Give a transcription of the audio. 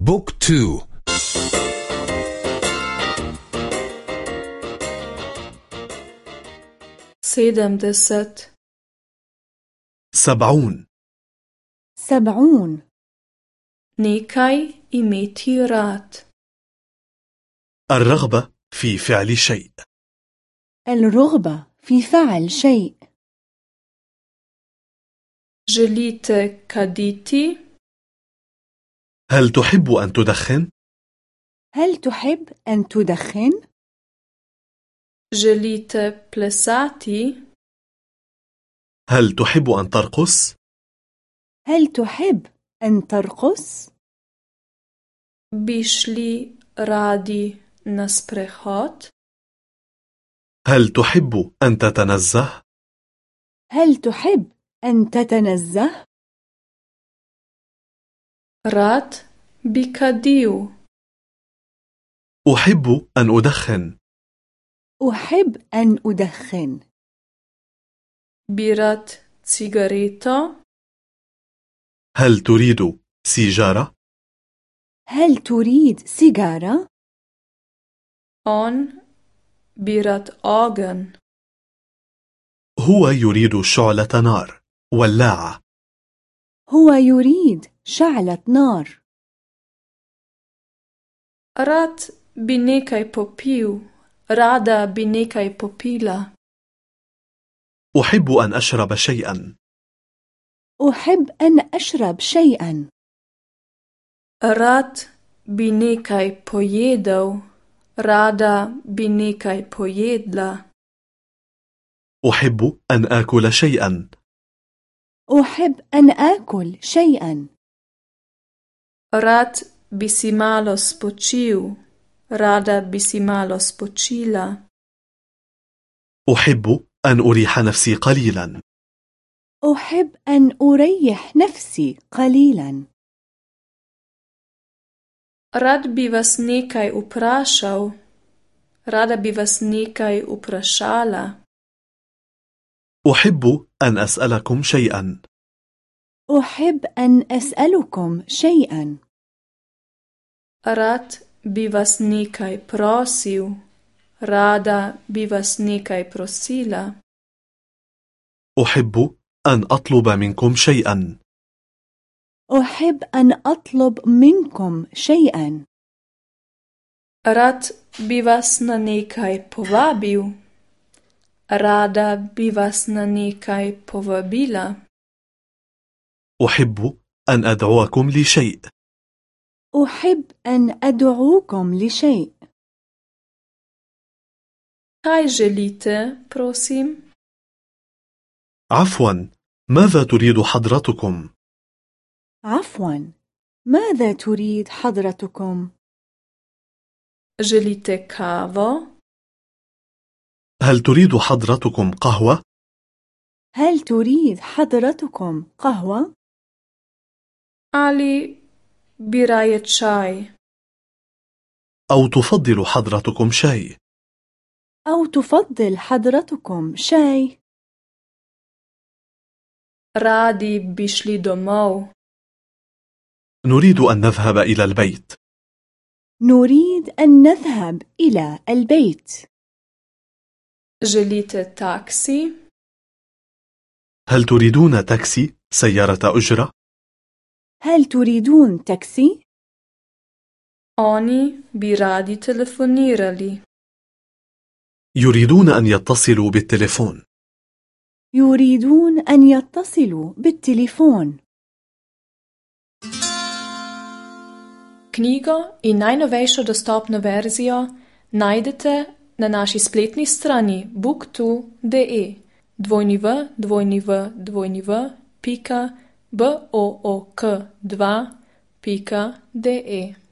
book two. sedemdeset. سبعون. سبعون. nekaj imeti rad الرغبة في فعل شيء. الرغبة في فعل شيء. Želite kaditi? هل تحب أن تدخن؟ هل تحب أن تدخن؟ Želite plesati? هل تحب أن ترقص؟ هل تحب أن ترقص؟ Radi na sprehod? هل تحب أن تتنزه؟ هل تحب أن تتنزه؟ Bi kadil. أحب أن أدخن أحب أن أدخن rad cigareto? هل تريد سيجارة؟ هل تريد سيجارة؟ On bi rad ogenj. هو يريد شعلة نار ولاعة هو يريد شعلة نار. rad bi popil rada bi popila. أحب أن أشرب شيئا. أحب أن أشرب شيئا. rad bi nekaj pojedel rada bi nekaj pojedla أحب أن آكل شيئا. أحب أن آكل شيئا. rad bi se spočil rada bi se spočila أحب أن أريح نفسي قليلا. أحب أن أريح نفسي قليلا. رات بي واس أبراشاو رادا بي واس أبراشالا أحب أن أسألكم شيئا أحب أن أسألكم شيئا Rad bi vas nekaj prosil. Rada bi vas nekaj prosila. أحب أن أطلب منكم شيئا أحب أن أطلب منكم شيئا Rad bi vas na nekaj povabil. Rada bi vas na nekaj povabila. أحب أن أدعوكم لشيء أحب أن أدعوكم لشيء Kaj želite, prosim? عفوا ماذا تريد حضرتكم؟ عفوا ماذا تريد حضرتكم؟ Želite kavo? هل تريد حضرتكم قهوة؟ هل تريد حضرتكم قهوة؟ Bi raje čaj? أو تفضل حضرتكم شاي؟ أو تفضل حضرتكم شاي؟ Bi šli domov. نريد أن نذهب إلى البيت نريد أن نذهب إلى البيت Želite taksi? هل تريدون تاكسي سيارة أجرة؟ هل تريدون تاكسي؟ Oni bi radi telefonirali. يريدون أن يتصلوا بالتليفون يريدون أن يتصلوا بالتليفون Knjigo in najnovejšo dostopno verzijo najdete na naši spletni strani book2.de www.book2.de